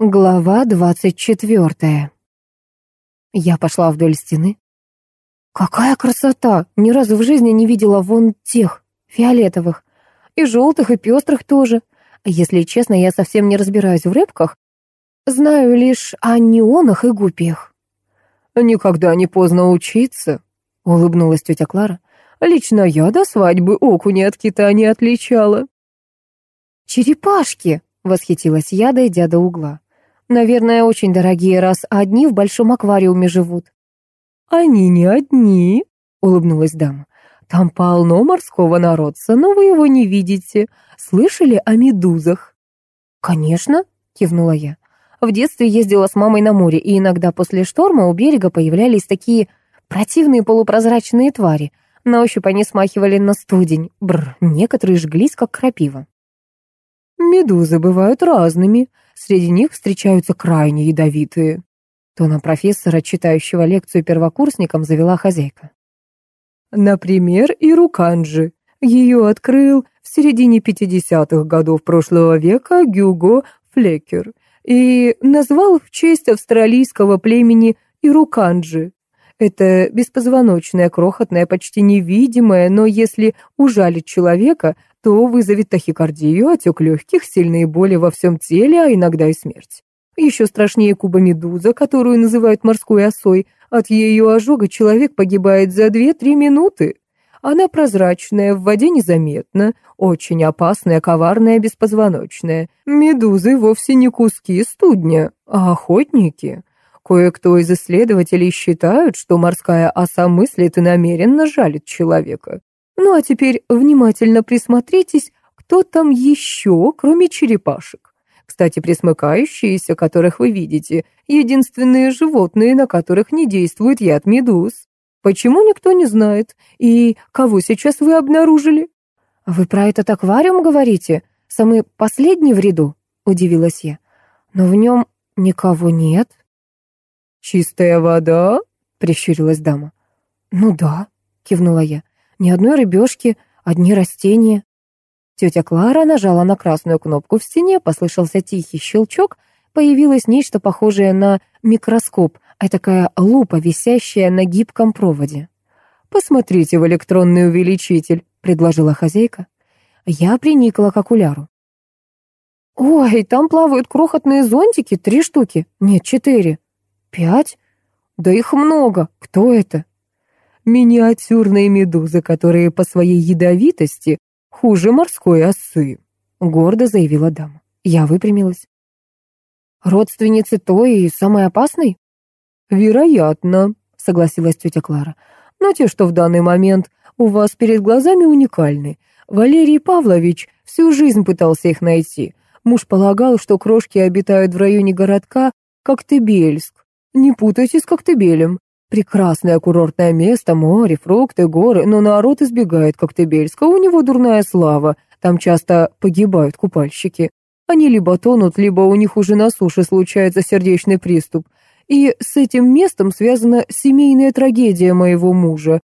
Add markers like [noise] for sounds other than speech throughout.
Глава двадцать четвертая. Я пошла вдоль стены. Какая красота! Ни разу в жизни не видела вон тех, фиолетовых. И желтых, и пестрых тоже. Если честно, я совсем не разбираюсь в рыбках. Знаю лишь о неонах и гупиях. «Никогда не поздно учиться», — улыбнулась тетя Клара. «Лично я до свадьбы окуня от кита не отличала». «Черепашки!» — восхитилась я, дойдя до угла. Наверное, очень дорогие, раз одни в большом аквариуме живут. Они не одни, улыбнулась дама. Там полно морского народца, но вы его не видите. Слышали о медузах? Конечно, кивнула я. В детстве ездила с мамой на море, и иногда после шторма у берега появлялись такие противные полупрозрачные твари. На ощупь они смахивали на студень. Бр, некоторые жглись, как крапива. Медузы бывают разными. Среди них встречаются крайне ядовитые. Тона профессора, читающего лекцию первокурсникам, завела хозяйка. Например, Ируканджи. Ее открыл в середине 50-х годов прошлого века Гюго Флекер и назвал в честь австралийского племени Ируканджи. Это беспозвоночное, крохотное, почти невидимое, но если ужалить человека, то вызовет тахикардию, отек легких, сильные боли во всем теле, а иногда и смерть. Еще страшнее куба-медуза, которую называют морской осой. От ее ожога человек погибает за 2-3 минуты. Она прозрачная, в воде незаметна, очень опасная, коварная, беспозвоночная. Медузы вовсе не куски студня, а охотники. Кое-кто из исследователей считают, что морская оса мыслит и намеренно жалит человека. Ну а теперь внимательно присмотритесь, кто там еще, кроме черепашек. Кстати, присмыкающиеся, которых вы видите, единственные животные, на которых не действует яд медуз. Почему никто не знает? И кого сейчас вы обнаружили? Вы про этот аквариум говорите? Самый последний в ряду? Удивилась я. Но в нем никого нет. Чистая вода? Прищурилась дама. Ну да, кивнула я. Ни одной рыбешки, одни растения. Тетя Клара нажала на красную кнопку в стене, послышался тихий щелчок, появилось нечто похожее на микроскоп, а такая лупа, висящая на гибком проводе. «Посмотрите в электронный увеличитель», — предложила хозяйка. Я приникла к окуляру. «Ой, там плавают крохотные зонтики, три штуки. Нет, четыре. Пять? Да их много. Кто это?» Миниатюрные медузы, которые по своей ядовитости хуже морской осы», — гордо заявила дама. Я выпрямилась. «Родственницы той и самой опасной?» «Вероятно», — согласилась тетя Клара. «Но те, что в данный момент у вас перед глазами уникальны. Валерий Павлович всю жизнь пытался их найти. Муж полагал, что крошки обитают в районе городка Коктебельск. Не путайте с Коктебелем. Прекрасное курортное место, море, фрукты, горы, но народ избегает Коктебельска, у него дурная слава, там часто погибают купальщики. Они либо тонут, либо у них уже на суше случается сердечный приступ. И с этим местом связана семейная трагедия моего мужа.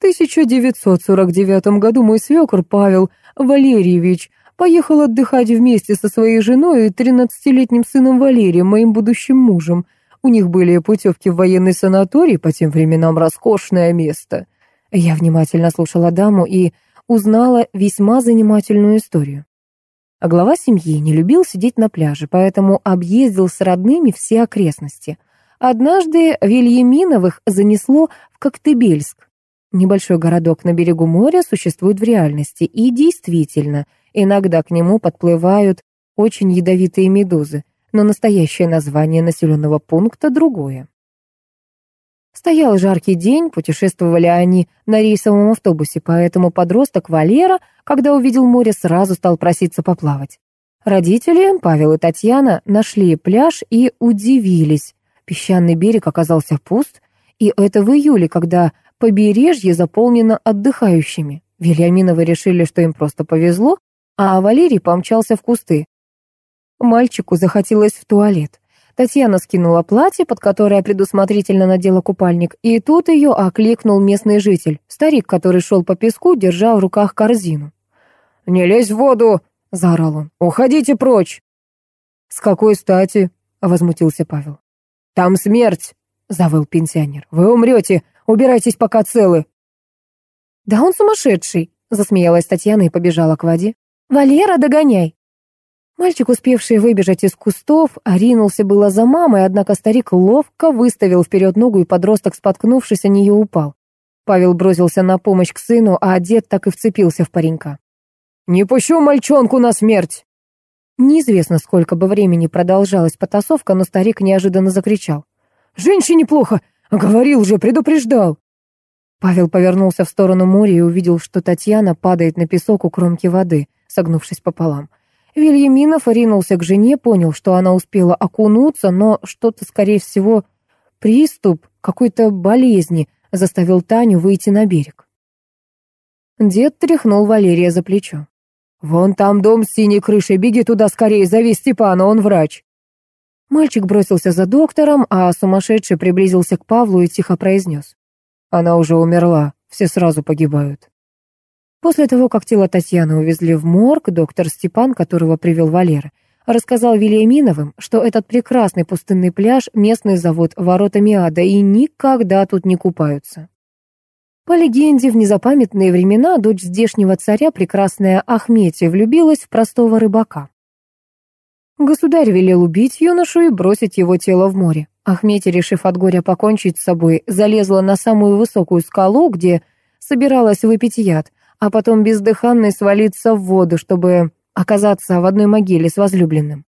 В 1949 году мой свекр Павел Валерьевич поехал отдыхать вместе со своей женой и 13-летним сыном Валерием, моим будущим мужем – у них были путевки в военный санаторий, по тем временам роскошное место. Я внимательно слушала даму и узнала весьма занимательную историю. А глава семьи не любил сидеть на пляже, поэтому объездил с родными все окрестности. Однажды Вильяминовых занесло в Коктебельск. Небольшой городок на берегу моря существует в реальности, и действительно, иногда к нему подплывают очень ядовитые медузы но настоящее название населенного пункта другое. Стоял жаркий день, путешествовали они на рейсовом автобусе, поэтому подросток Валера, когда увидел море, сразу стал проситься поплавать. Родители, Павел и Татьяна, нашли пляж и удивились. Песчаный берег оказался пуст, и это в июле, когда побережье заполнено отдыхающими. Вильяминовы решили, что им просто повезло, а Валерий помчался в кусты. Мальчику захотелось в туалет. Татьяна скинула платье, под которое предусмотрительно надела купальник, и тут ее окликнул местный житель, старик, который шел по песку, держа в руках корзину. «Не лезь в воду!» — заорал он. «Уходите прочь!» «С какой стати?» — возмутился Павел. «Там смерть!» — завыл пенсионер. «Вы умрете! Убирайтесь, пока целы!» «Да он сумасшедший!» — засмеялась Татьяна и побежала к воде. «Валера, догоняй!» Мальчик, успевший выбежать из кустов, ринулся было за мамой, однако старик ловко выставил вперед ногу, и подросток, споткнувшись о нее, упал. Павел бросился на помощь к сыну, а дед так и вцепился в паренька. «Не пущу мальчонку на смерть!» Неизвестно, сколько бы времени продолжалась потасовка, но старик неожиданно закричал. «Женщине плохо! Говорил же, предупреждал!» Павел повернулся в сторону моря и увидел, что Татьяна падает на песок у кромки воды, согнувшись пополам. Вильяминов ринулся к жене, понял, что она успела окунуться, но что-то, скорее всего, приступ какой-то болезни заставил Таню выйти на берег. Дед тряхнул Валерия за плечо. «Вон там дом с синей крышей, беги туда скорее, зови Степана, он врач». Мальчик бросился за доктором, а сумасшедший приблизился к Павлу и тихо произнес. «Она уже умерла, все сразу погибают». После того, как тело Татьяны увезли в морг, доктор Степан, которого привел Валера, рассказал Вильяминовым, что этот прекрасный пустынный пляж — местный завод воротами ада и никогда тут не купаются. По легенде, в незапамятные времена дочь здешнего царя, прекрасная Ахметия, влюбилась в простого рыбака. Государь велел убить юношу и бросить его тело в море. Ахметия, решив от горя покончить с собой, залезла на самую высокую скалу, где собиралась выпить яд, а потом бездыханной свалиться в воду, чтобы оказаться в одной могиле с возлюбленным.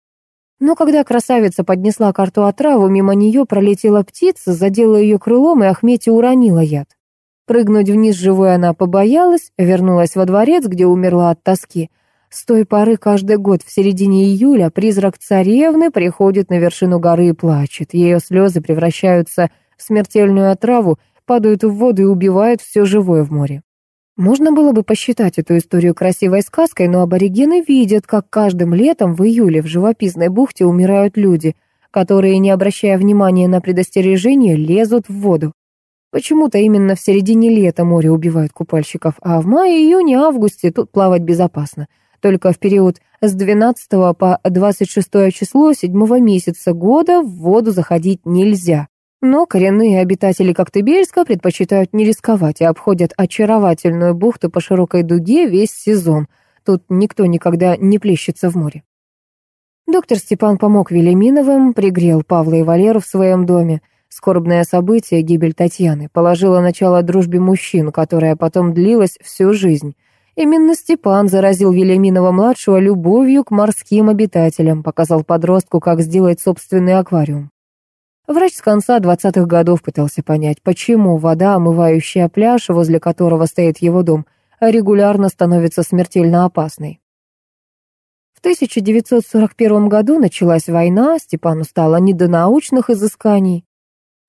Но когда красавица поднесла карту отраву, мимо нее пролетела птица, задела ее крылом, и Ахмети уронила яд. Прыгнуть вниз живой она побоялась, вернулась во дворец, где умерла от тоски. С той поры каждый год в середине июля призрак царевны приходит на вершину горы и плачет. Ее слезы превращаются в смертельную отраву, падают в воду и убивают все живое в море. Можно было бы посчитать эту историю красивой сказкой, но аборигены видят, как каждым летом в июле в живописной бухте умирают люди, которые, не обращая внимания на предостережение, лезут в воду. Почему-то именно в середине лета море убивают купальщиков, а в мае, июне, августе тут плавать безопасно. Только в период с 12 по 26 число седьмого месяца года в воду заходить нельзя. Но коренные обитатели Коктебельска предпочитают не рисковать и обходят очаровательную бухту по широкой дуге весь сезон. Тут никто никогда не плещется в море. Доктор Степан помог Велиминовым, пригрел Павла и Валеру в своем доме. Скорбное событие, гибель Татьяны, положило начало дружбе мужчин, которая потом длилась всю жизнь. Именно Степан заразил Велиминова-младшего любовью к морским обитателям, показал подростку, как сделать собственный аквариум. Врач с конца 20-х годов пытался понять, почему вода, омывающая пляж, возле которого стоит его дом, регулярно становится смертельно опасной. В 1941 году началась война, Степану стало не до научных изысканий.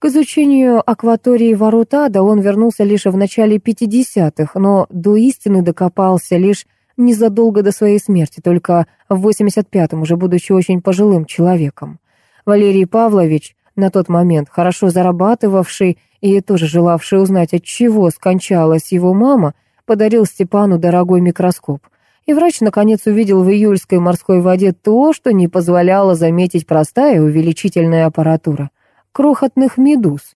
К изучению акватории ворот ада он вернулся лишь в начале 50-х, но до истины докопался лишь незадолго до своей смерти, только в 85-м, уже будучи очень пожилым человеком. Валерий Павлович на тот момент хорошо зарабатывавший и тоже желавший узнать, от чего скончалась его мама, подарил Степану дорогой микроскоп. И врач наконец увидел в июльской морской воде то, что не позволяло заметить простая увеличительная аппаратура — крохотных медуз.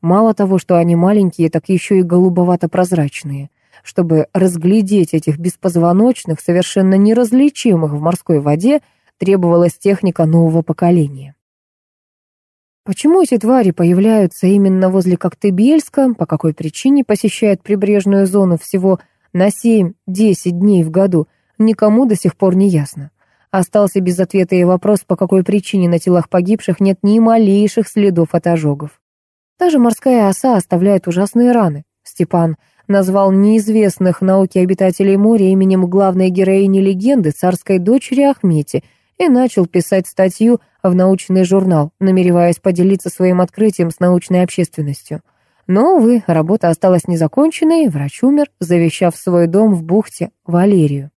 Мало того, что они маленькие, так еще и голубовато-прозрачные. Чтобы разглядеть этих беспозвоночных, совершенно неразличимых в морской воде, требовалась техника нового поколения. Почему эти твари появляются именно возле Коктебельска, по какой причине посещают прибрежную зону всего на 7-10 дней в году, никому до сих пор не ясно. Остался без ответа и вопрос, по какой причине на телах погибших нет ни малейших следов от ожогов. Даже морская оса оставляет ужасные раны. Степан назвал неизвестных науке обитателей моря именем главной героини легенды царской дочери Ахмети и начал писать статью в научный журнал, намереваясь поделиться своим открытием с научной общественностью. Но, увы, работа осталась незаконченной, врач умер, завещав свой дом в бухте Валерию.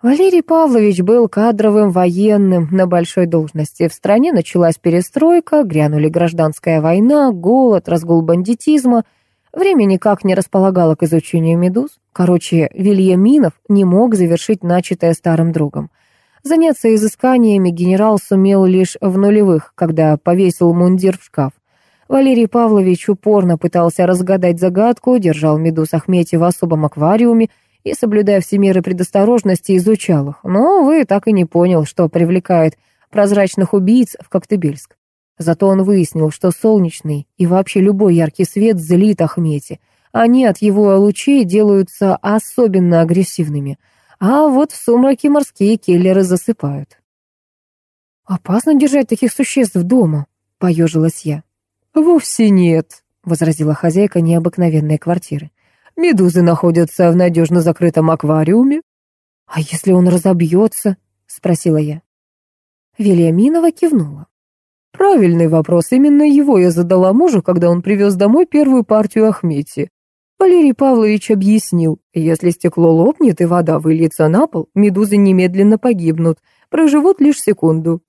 Валерий Павлович был кадровым военным на большой должности. В стране началась перестройка, грянули гражданская война, голод, разгул бандитизма. Время никак не располагало к изучению медуз. Короче, Вильяминов не мог завершить начатое старым другом. Заняться изысканиями генерал сумел лишь в нулевых, когда повесил мундир в шкаф. Валерий Павлович упорно пытался разгадать загадку, держал медуз Ахмети в особом аквариуме и, соблюдая все меры предосторожности, изучал их. Но, вы так и не понял, что привлекает прозрачных убийц в Коктебельск. Зато он выяснил, что солнечный и вообще любой яркий свет злит Ахмети. Они от его лучей делаются особенно агрессивными. А вот в сумраке морские киллеры засыпают. «Опасно держать таких существ дома», — поежилась я. «Вовсе нет», — возразила хозяйка необыкновенной квартиры. «Медузы находятся в надежно закрытом аквариуме». «А если он разобьется?» — спросила я. Вильяминова кивнула. Правильный вопрос. Именно его я задала мужу, когда он привез домой первую партию Ахмети. Валерий Павлович объяснил, если стекло лопнет и вода выльется на пол, медузы немедленно погибнут, проживут лишь секунду.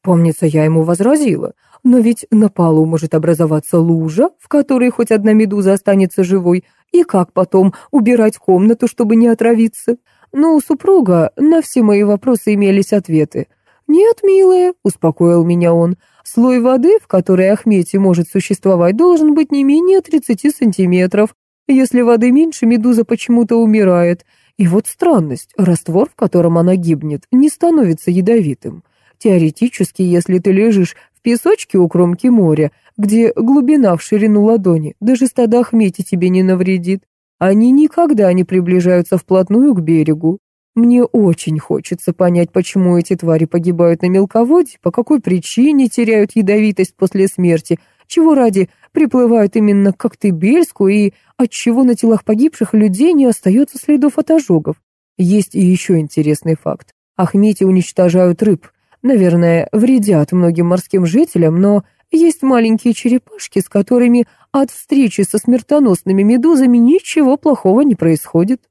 Помнится, я ему возразила, но ведь на полу может образоваться лужа, в которой хоть одна медуза останется живой, и как потом убирать комнату, чтобы не отравиться? Но у супруга на все мои вопросы имелись ответы. «Нет, милая», — успокоил меня он, — «слой воды, в которой Ахмети может существовать, должен быть не менее 30 сантиметров. Если воды меньше, медуза почему-то умирает. И вот странность, раствор, в котором она гибнет, не становится ядовитым. Теоретически, если ты лежишь в песочке у кромки моря, где глубина в ширину ладони, даже стадо Ахмети тебе не навредит. Они никогда не приближаются вплотную к берегу. Мне очень хочется понять, почему эти твари погибают на мелководье, по какой причине теряют ядовитость после смерти, чего ради приплывают именно к Коктебельску и отчего на телах погибших людей не остается следов от ожогов. Есть и еще интересный факт. Ахмети уничтожают рыб. Наверное, вредят многим морским жителям, но есть маленькие черепашки, с которыми от встречи со смертоносными медузами ничего плохого не происходит.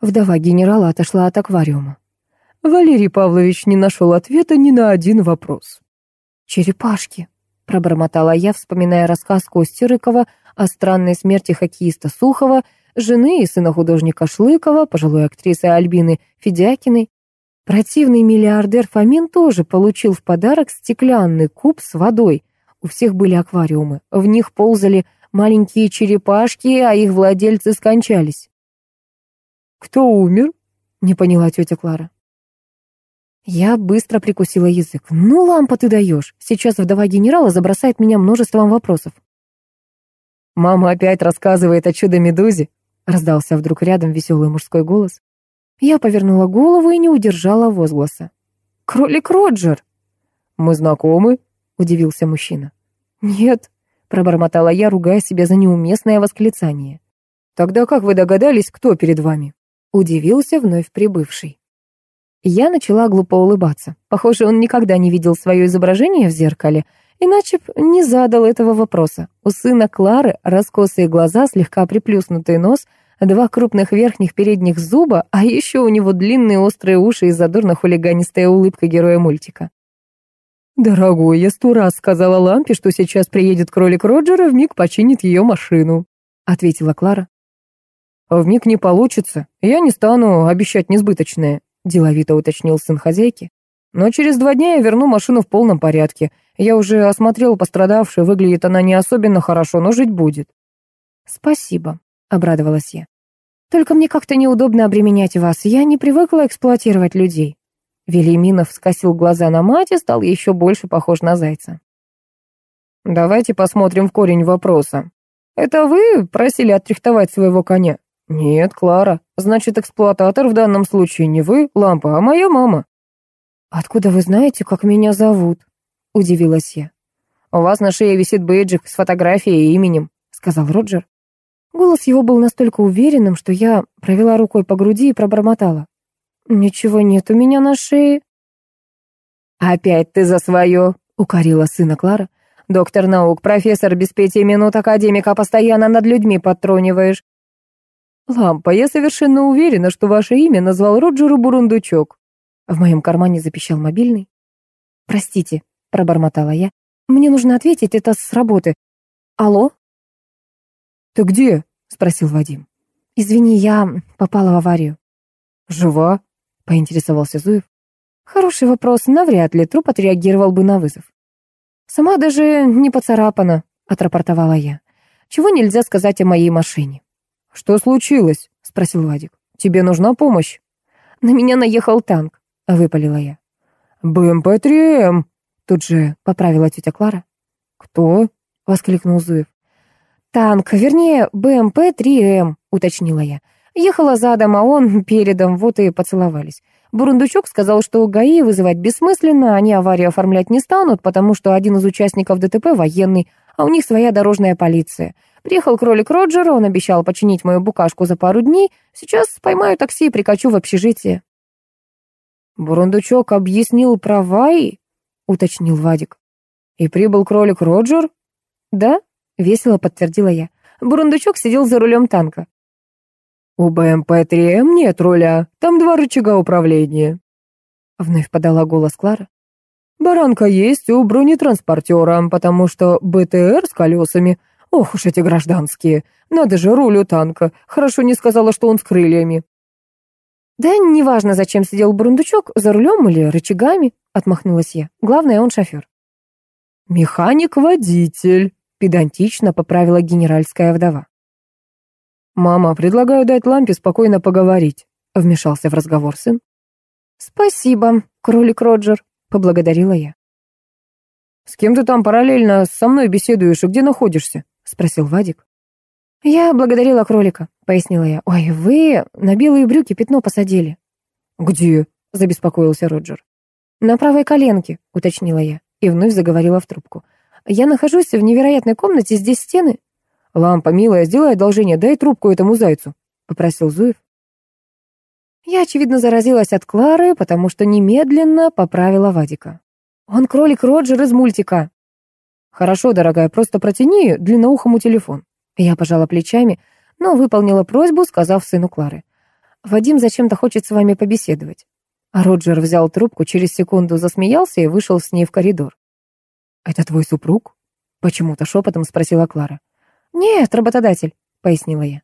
Вдова генерала отошла от аквариума. Валерий Павлович не нашел ответа ни на один вопрос. «Черепашки», — пробормотала я, вспоминая рассказ Кости Рыкова о странной смерти хоккеиста Сухова, жены и сына художника Шлыкова, пожилой актрисы Альбины Федякиной. Противный миллиардер Фомин тоже получил в подарок стеклянный куб с водой. У всех были аквариумы. В них ползали маленькие черепашки, а их владельцы скончались. «Кто умер?» — не поняла тетя Клара. Я быстро прикусила язык. «Ну, лампа ты даешь. Сейчас вдова генерала забросает меня множеством вопросов». «Мама опять рассказывает о чудо-медузе», — раздался вдруг рядом веселый мужской голос. Я повернула голову и не удержала возгласа. «Кролик Роджер!» «Мы знакомы?» — удивился мужчина. «Нет», — пробормотала я, ругая себя за неуместное восклицание. «Тогда как вы догадались, кто перед вами?» — удивился вновь прибывший. Я начала глупо улыбаться. Похоже, он никогда не видел свое изображение в зеркале, иначе б не задал этого вопроса. У сына Клары раскосые глаза, слегка приплюснутый нос, два крупных верхних передних зуба, а еще у него длинные острые уши и задорно-хулиганистая улыбка героя мультика. «Дорогой, я сто раз сказала Лампе, что сейчас приедет кролик Роджера, вмиг починит ее машину», — ответила Клара. «Вмиг не получится. Я не стану обещать несбыточное», деловито уточнил сын хозяйки. Но через два дня я верну машину в полном порядке. Я уже осмотрел пострадавшую, выглядит она не особенно хорошо, но жить будет. Спасибо, обрадовалась я. Только мне как-то неудобно обременять вас. Я не привыкла эксплуатировать людей. Велиминов скосил глаза на мать и стал еще больше похож на зайца. «Давайте посмотрим в корень вопроса. Это вы просили отрихтовать своего коня?» «Нет, Клара. Значит, эксплуататор в данном случае не вы, Лампа, а моя мама». «Откуда вы знаете, как меня зовут?» — удивилась я. «У вас на шее висит бейджик с фотографией и именем», — сказал Роджер. Голос его был настолько уверенным, что я провела рукой по груди и пробормотала. «Ничего нет у меня на шее». «Опять ты за свое», — укорила сына Клара. «Доктор наук, профессор без пяти минут академика, постоянно над людьми подтруниваешь. «Лампа, я совершенно уверена, что ваше имя назвал Роджеру Бурундучок». В моем кармане запищал мобильный. «Простите», — пробормотала я. «Мне нужно ответить, это с работы. Алло?» «Ты где?» — спросил Вадим. «Извини, я попала в аварию». «Жива?» — поинтересовался Зуев. Хороший вопрос, навряд ли труп отреагировал бы на вызов. «Сама даже не поцарапана», — отрапортовала я. «Чего нельзя сказать о моей машине?» «Что случилось?» — спросил Вадик. «Тебе нужна помощь?» «На меня наехал танк», — выпалила я. «БМП-3М», — тут же поправила тетя Клара. «Кто?» — воскликнул Зуев. «Танк, вернее, БМП-3М», — уточнила я. Ехала задом, а он [laughs] передом, вот и поцеловались. Бурундучок сказал, что ГАИ вызывать бессмысленно, они аварию оформлять не станут, потому что один из участников ДТП военный, а у них своя дорожная полиция. Приехал кролик Роджер, он обещал починить мою букашку за пару дней. Сейчас поймаю такси и прикачу в общежитие. «Бурундучок объяснил про ВАИ?» — уточнил Вадик. «И прибыл кролик Роджер?» «Да», — весело подтвердила я. Бурундучок сидел за рулем танка. «У БМП-3М нет руля, там два рычага управления», — вновь подала голос Клара. «Баранка есть у бронетранспортера, потому что БТР с колесами. Ох уж эти гражданские. Надо же, руль у танка. Хорошо не сказала, что он с крыльями». «Да неважно, зачем сидел Бурундучок, за рулем или рычагами», — отмахнулась я. «Главное, он шофер». «Механик-водитель», — педантично поправила генеральская вдова. «Мама, предлагаю дать лампе спокойно поговорить», — вмешался в разговор сын. «Спасибо, кролик Роджер», — поблагодарила я. «С кем ты там параллельно со мной беседуешь и где находишься?» — спросил Вадик. «Я благодарила кролика», — пояснила я. «Ой, вы на белые брюки пятно посадили». «Где?» — забеспокоился Роджер. «На правой коленке», — уточнила я и вновь заговорила в трубку. «Я нахожусь в невероятной комнате, здесь стены «Лампа, милая, сделай одолжение, дай трубку этому зайцу», — попросил Зуев. Я, очевидно, заразилась от Клары, потому что немедленно поправила Вадика. «Он кролик Роджер из мультика». «Хорошо, дорогая, просто протяни длинноухому телефон». Я пожала плечами, но выполнила просьбу, сказав сыну Клары. «Вадим зачем-то хочет с вами побеседовать». А Роджер взял трубку, через секунду засмеялся и вышел с ней в коридор. «Это твой супруг?» — почему-то шепотом спросила Клара. «Нет, работодатель», — пояснила я.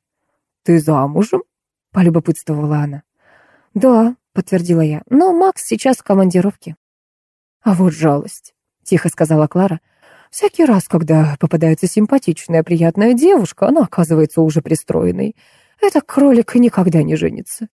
«Ты замужем?» — полюбопытствовала она. «Да», — подтвердила я, — «но Макс сейчас в командировке». «А вот жалость», — тихо сказала Клара. «Всякий раз, когда попадается симпатичная, приятная девушка, она оказывается уже пристроенной. Этот кролик никогда не женится.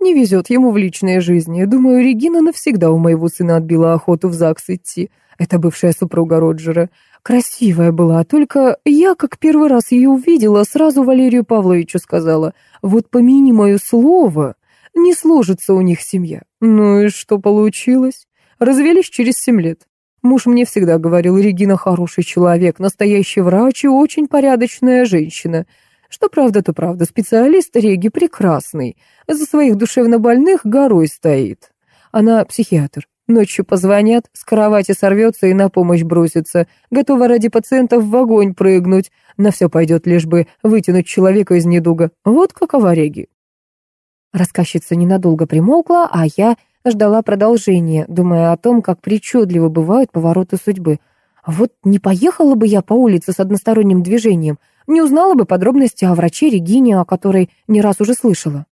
Не везет ему в личной жизни. Думаю, Регина навсегда у моего сына отбила охоту в ЗАГС идти. Это бывшая супруга Роджера. Красивая была, только я, как первый раз ее увидела, сразу Валерию Павловичу сказала, вот помяни мое слово, не сложится у них семья. Ну и что получилось? Развелись через семь лет. Муж мне всегда говорил, Регина хороший человек, настоящий врач и очень порядочная женщина. Что правда, то правда, специалист Реги прекрасный, за своих душевнобольных горой стоит. Она психиатр, Ночью позвонят, с кровати сорвется и на помощь бросится. Готова ради пациентов в огонь прыгнуть. На все пойдет, лишь бы вытянуть человека из недуга. Вот как овареги. Рассказчица ненадолго примолкла, а я ждала продолжения, думая о том, как причудливо бывают повороты судьбы. Вот не поехала бы я по улице с односторонним движением, не узнала бы подробности о враче Регине, о которой не раз уже слышала.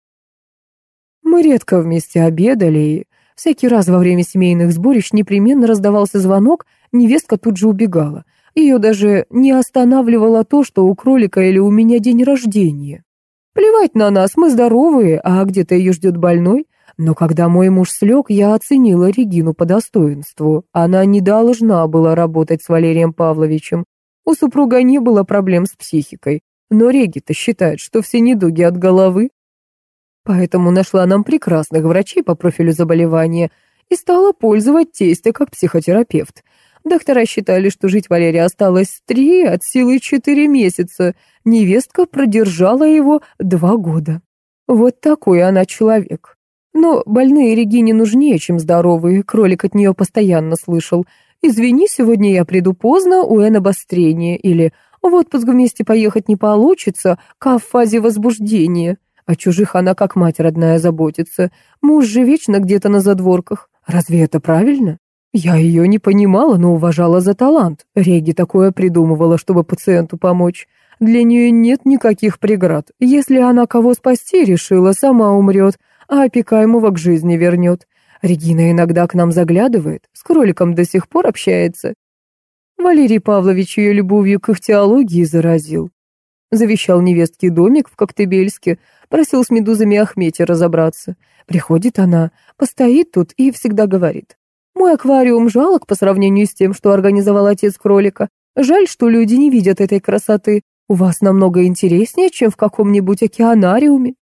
Мы редко вместе обедали, и Всякий раз во время семейных сборищ непременно раздавался звонок, невестка тут же убегала. Ее даже не останавливало то, что у кролика или у меня день рождения. Плевать на нас, мы здоровые, а где-то ее ждет больной. Но когда мой муж слег, я оценила Регину по достоинству. Она не должна была работать с Валерием Павловичем. У супруга не было проблем с психикой. Но Реги-то считает, что все недуги от головы. Поэтому нашла нам прекрасных врачей по профилю заболевания и стала пользовать тестя как психотерапевт. Доктора считали, что жить Валерия осталось три, от силы четыре месяца. Невестка продержала его два года. Вот такой она человек. Но больные Регине нужнее, чем здоровые, кролик от нее постоянно слышал. «Извини, сегодня я приду поздно, у Эн обострение» или «В отпуск вместе поехать не получится, к в фазе возбуждения». О чужих она как мать родная заботится. Муж же вечно где-то на задворках. Разве это правильно? Я ее не понимала, но уважала за талант. Реги такое придумывала, чтобы пациенту помочь. Для нее нет никаких преград. Если она кого спасти решила, сама умрет, а опекаемого к жизни вернет. Регина иногда к нам заглядывает, с кроликом до сих пор общается. Валерий Павлович ее любовью к их теологии заразил. Завещал невестке домик в Коктебельске, просил с медузами Ахмете разобраться. Приходит она, постоит тут и всегда говорит. Мой аквариум жалок по сравнению с тем, что организовал отец кролика. Жаль, что люди не видят этой красоты. У вас намного интереснее, чем в каком-нибудь океанариуме.